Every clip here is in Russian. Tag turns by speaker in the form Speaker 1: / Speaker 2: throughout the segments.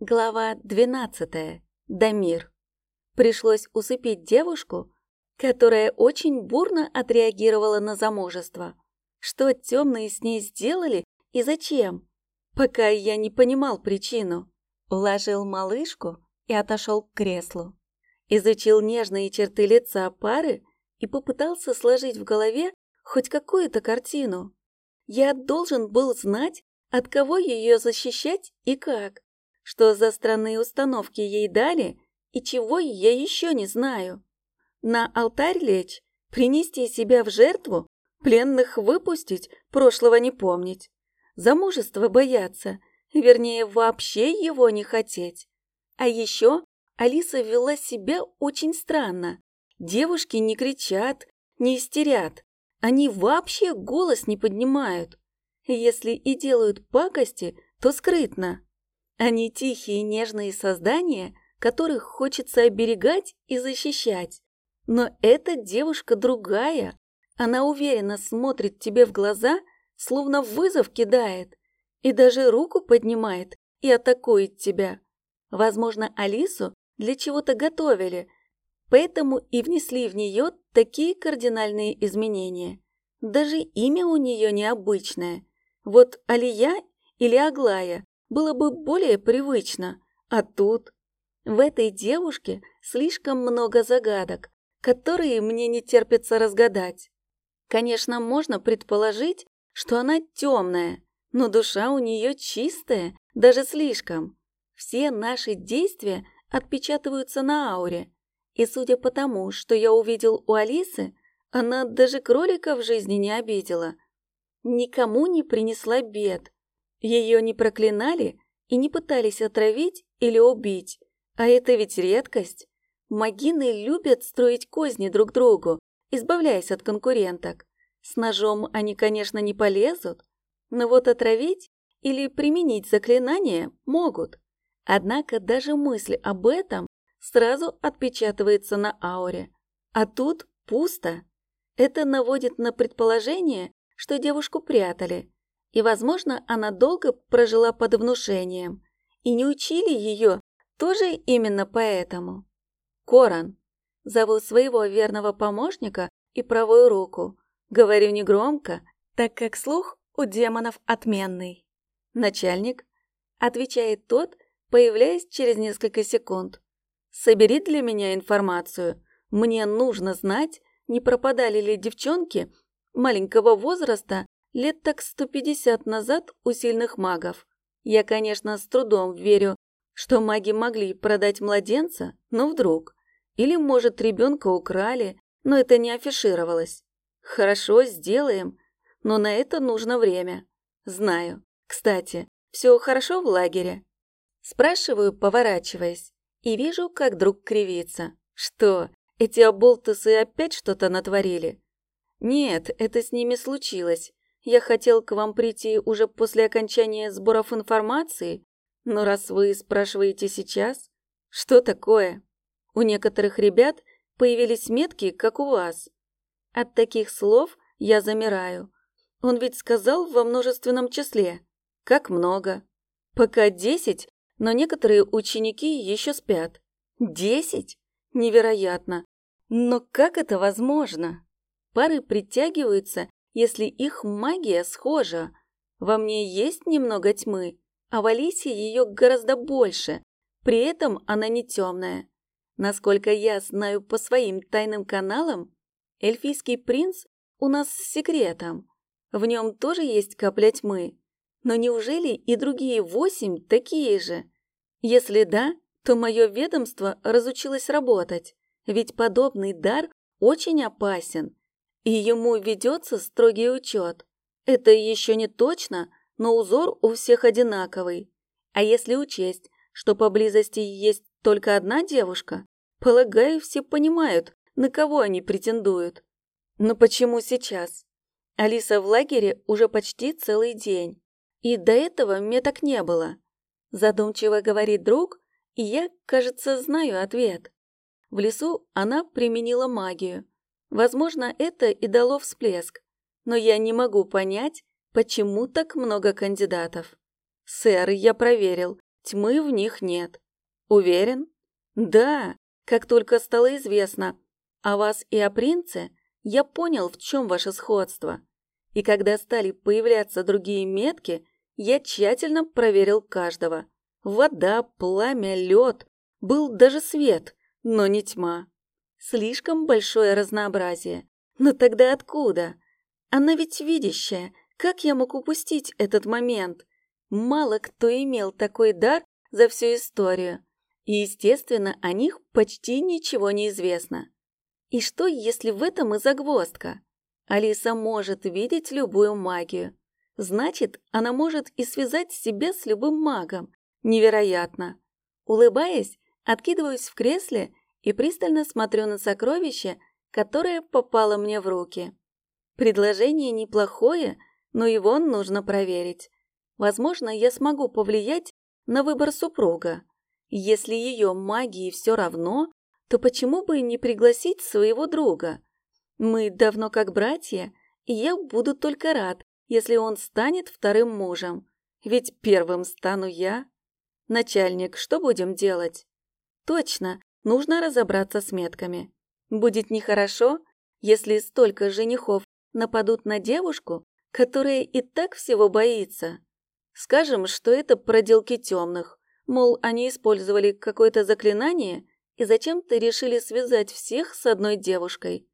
Speaker 1: Глава 12. Дамир. Пришлось усыпить девушку, которая очень бурно отреагировала на замужество. Что темные с ней сделали и зачем? Пока я не понимал причину. Уложил малышку и отошел к креслу. Изучил нежные черты лица пары и попытался сложить в голове хоть какую-то картину. Я должен был знать, от кого ее защищать и как что за странные установки ей дали и чего я еще не знаю. На алтарь лечь, принести себя в жертву, пленных выпустить, прошлого не помнить. Замужество бояться, вернее, вообще его не хотеть. А еще Алиса вела себя очень странно. Девушки не кричат, не истерят. Они вообще голос не поднимают. Если и делают пакости, то скрытно. Они тихие нежные создания, которых хочется оберегать и защищать. Но эта девушка другая. Она уверенно смотрит тебе в глаза, словно вызов кидает, и даже руку поднимает и атакует тебя. Возможно, Алису для чего-то готовили, поэтому и внесли в нее такие кардинальные изменения. Даже имя у нее необычное. Вот Алия или Аглая было бы более привычно, а тут... В этой девушке слишком много загадок, которые мне не терпится разгадать. Конечно, можно предположить, что она темная, но душа у нее чистая, даже слишком. Все наши действия отпечатываются на ауре, и судя по тому, что я увидел у Алисы, она даже кролика в жизни не обидела. Никому не принесла бед, ее не проклинали и не пытались отравить или убить, а это ведь редкость. Магины любят строить козни друг другу, избавляясь от конкуренток. С ножом они, конечно, не полезут, но вот отравить или применить заклинание могут. Однако даже мысль об этом сразу отпечатывается на ауре. А тут пусто. Это наводит на предположение, что девушку прятали, и, возможно, она долго прожила под внушением. И не учили ее тоже именно поэтому. Коран. Зову своего верного помощника и правую руку. Говорю негромко, так как слух у демонов отменный. Начальник. Отвечает тот, появляясь через несколько секунд. Собери для меня информацию. Мне нужно знать, не пропадали ли девчонки маленького возраста лет так 150 назад у сильных магов. Я, конечно, с трудом верю, что маги могли продать младенца, но вдруг. Или, может, ребенка украли, но это не афишировалось. Хорошо, сделаем, но на это нужно время. Знаю. Кстати, все хорошо в лагере? Спрашиваю, поворачиваясь, и вижу, как друг кривится. Что, эти оболтусы опять что-то натворили? Нет, это с ними случилось. Я хотел к вам прийти уже после окончания сборов информации, но раз вы спрашиваете сейчас, что такое? У некоторых ребят появились метки, как у вас. От таких слов я замираю. Он ведь сказал во множественном числе. Как много. Пока десять, но некоторые ученики еще спят. Десять? Невероятно. Но как это возможно? Пары притягиваются если их магия схожа. Во мне есть немного тьмы, а в Алисе ее гораздо больше. При этом она не темная. Насколько я знаю по своим тайным каналам, эльфийский принц у нас с секретом. В нем тоже есть капля тьмы. Но неужели и другие восемь такие же? Если да, то мое ведомство разучилось работать, ведь подобный дар очень опасен и ему ведется строгий учет. Это еще не точно, но узор у всех одинаковый. А если учесть, что поблизости есть только одна девушка, полагаю, все понимают, на кого они претендуют. Но почему сейчас? Алиса в лагере уже почти целый день, и до этого мне так не было. Задумчиво говорит друг, и я, кажется, знаю ответ. В лесу она применила магию, Возможно, это и дало всплеск, но я не могу понять, почему так много кандидатов. Сэр, я проверил, тьмы в них нет. Уверен? Да, как только стало известно о вас и о принце, я понял, в чем ваше сходство. И когда стали появляться другие метки, я тщательно проверил каждого. Вода, пламя, лед, был даже свет, но не тьма. Слишком большое разнообразие. Но тогда откуда? Она ведь видящая. Как я мог упустить этот момент? Мало кто имел такой дар за всю историю. И, естественно, о них почти ничего не известно. И что, если в этом и загвоздка? Алиса может видеть любую магию. Значит, она может и связать себя с любым магом. Невероятно. Улыбаясь, откидываюсь в кресле и пристально смотрю на сокровище, которое попало мне в руки. Предложение неплохое, но его нужно проверить. Возможно, я смогу повлиять на выбор супруга. Если ее магии все равно, то почему бы не пригласить своего друга? Мы давно как братья, и я буду только рад, если он станет вторым мужем. Ведь первым стану я. Начальник, что будем делать? Точно, нужно разобраться с метками. Будет нехорошо, если столько женихов нападут на девушку, которая и так всего боится. Скажем, что это проделки темных, мол, они использовали какое-то заклинание и зачем-то решили связать всех с одной девушкой.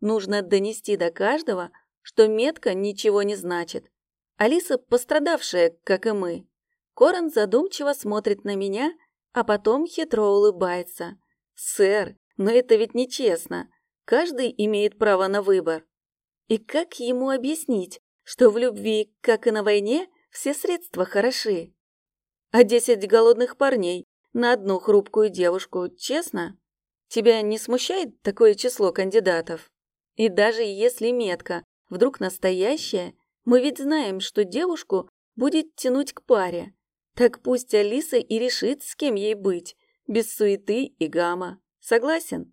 Speaker 1: Нужно донести до каждого, что метка ничего не значит. Алиса пострадавшая, как и мы. Корон задумчиво смотрит на меня, а потом хитро улыбается. «Сэр, но это ведь нечестно. Каждый имеет право на выбор». И как ему объяснить, что в любви, как и на войне, все средства хороши? А десять голодных парней на одну хрупкую девушку, честно? Тебя не смущает такое число кандидатов? И даже если метка вдруг настоящая, мы ведь знаем, что девушку будет тянуть к паре. Так пусть Алиса и решит, с кем ей быть, без суеты и гамма. Согласен?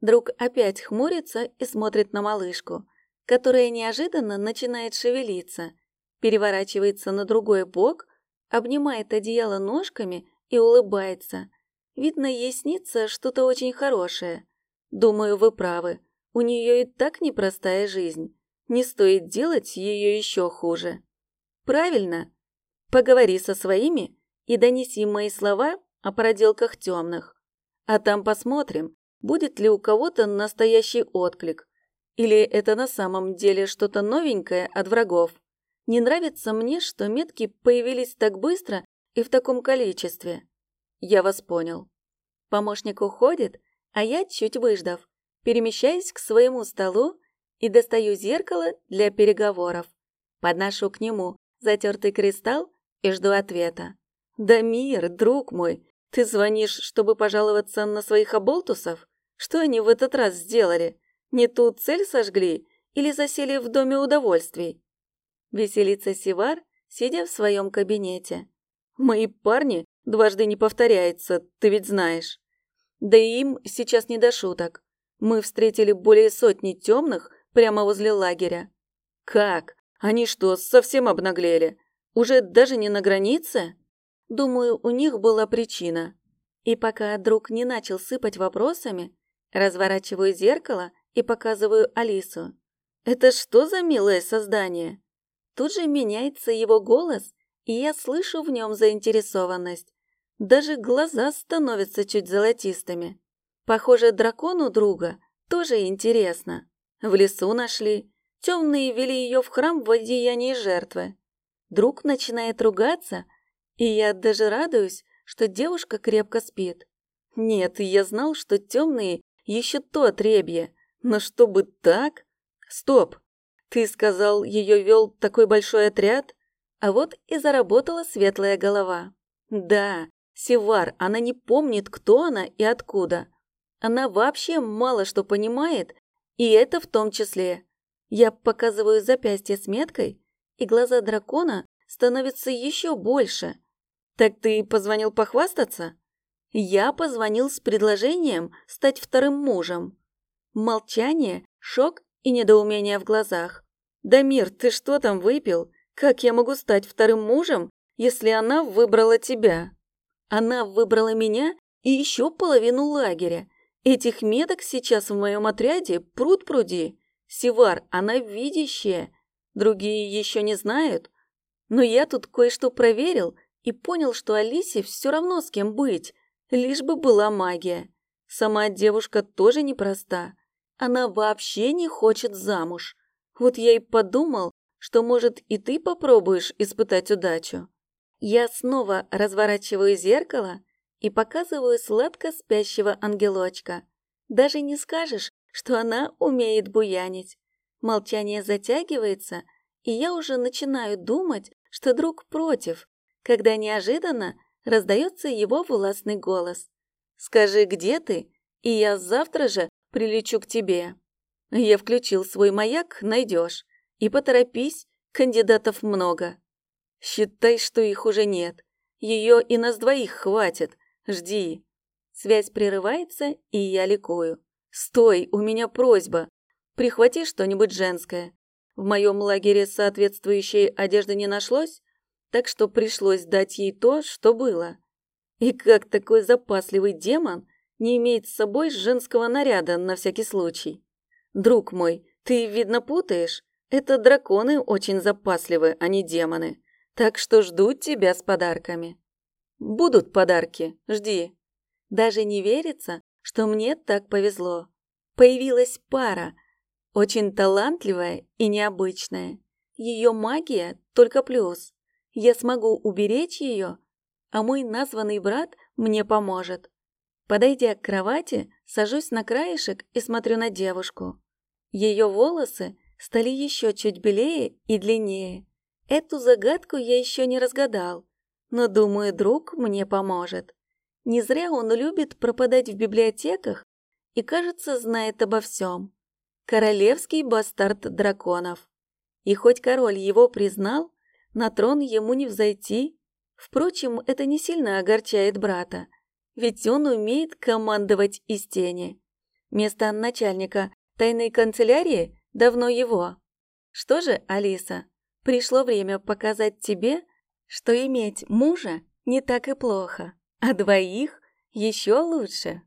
Speaker 1: Друг опять хмурится и смотрит на малышку, которая неожиданно начинает шевелиться, переворачивается на другой бок, обнимает одеяло ножками и улыбается. Видно, ей снится что-то очень хорошее. Думаю, вы правы. У нее и так непростая жизнь. Не стоит делать ее еще хуже. Правильно. Поговори со своими и донеси мои слова о проделках темных. А там посмотрим, будет ли у кого-то настоящий отклик. Или это на самом деле что-то новенькое от врагов. Не нравится мне, что метки появились так быстро и в таком количестве. Я вас понял. Помощник уходит, а я, чуть выждав, перемещаюсь к своему столу и достаю зеркало для переговоров. Подношу к нему затертый кристалл и жду ответа. «Да мир, друг мой, ты звонишь, чтобы пожаловаться на своих оболтусов? Что они в этот раз сделали? Не ту цель сожгли или засели в доме удовольствий?» Веселится Сивар, сидя в своем кабинете. «Мои парни дважды не повторяется, ты ведь знаешь. Да и им сейчас не до шуток. Мы встретили более сотни темных прямо возле лагеря. Как? Они что, совсем обнаглели? Уже даже не на границе? Думаю, у них была причина. И пока друг не начал сыпать вопросами, разворачиваю зеркало и показываю Алису. Это что за милое создание? Тут же меняется его голос, и я слышу в нем заинтересованность. Даже глаза становятся чуть золотистыми. Похоже, дракону друга тоже интересно. В лесу нашли. Темные вели ее в храм в одеянии жертвы. Друг начинает ругаться, и я даже радуюсь, что девушка крепко спит. Нет, я знал, что темные еще то отребье, но чтобы так? Стоп! Ты сказал, ее вел такой большой отряд? А вот и заработала светлая голова. Да, Севар, она не помнит, кто она и откуда. Она вообще мало что понимает, и это в том числе. Я показываю запястье с меткой, и глаза дракона становятся еще больше. Так ты позвонил похвастаться? Я позвонил с предложением стать вторым мужем. Молчание, шок и недоумение в глазах. «Дамир, ты что там выпил? Как я могу стать вторым мужем, если она выбрала тебя?» Она выбрала меня и еще половину лагеря. Этих меток сейчас в моем отряде пруд пруди. Сивар, она видящая. Другие еще не знают. Но я тут кое-что проверил и понял, что Алисе все равно с кем быть, лишь бы была магия. Сама девушка тоже непроста. Она вообще не хочет замуж. Вот я и подумал, что, может, и ты попробуешь испытать удачу. Я снова разворачиваю зеркало и показываю сладко спящего ангелочка. Даже не скажешь, что она умеет буянить. Молчание затягивается, и я уже начинаю думать, что друг против, когда неожиданно раздается его властный голос. «Скажи, где ты, и я завтра же прилечу к тебе». Я включил свой маяк, найдешь. И поторопись, кандидатов много. Считай, что их уже нет. Ее и нас двоих хватит. Жди. Связь прерывается, и я ликую. Стой, у меня просьба. Прихвати что-нибудь женское. В моем лагере соответствующей одежды не нашлось, так что пришлось дать ей то, что было. И как такой запасливый демон не имеет с собой женского наряда на всякий случай? Друг мой, ты, видно, путаешь. Это драконы очень запасливы, а не демоны. Так что ждут тебя с подарками. Будут подарки, жди. Даже не верится, что мне так повезло. Появилась пара, очень талантливая и необычная. Ее магия только плюс. Я смогу уберечь ее, а мой названный брат мне поможет. Подойдя к кровати, сажусь на краешек и смотрю на девушку. Ее волосы стали еще чуть белее и длиннее. Эту загадку я еще не разгадал, но, думаю, друг мне поможет. Не зря он любит пропадать в библиотеках и, кажется, знает обо всем. Королевский бастард драконов. И хоть король его признал, на трон ему не взойти. Впрочем, это не сильно огорчает брата, ведь он умеет командовать из тени. Место начальника тайной канцелярии давно его. Что же, Алиса, пришло время показать тебе, что иметь мужа не так и плохо, а двоих еще лучше.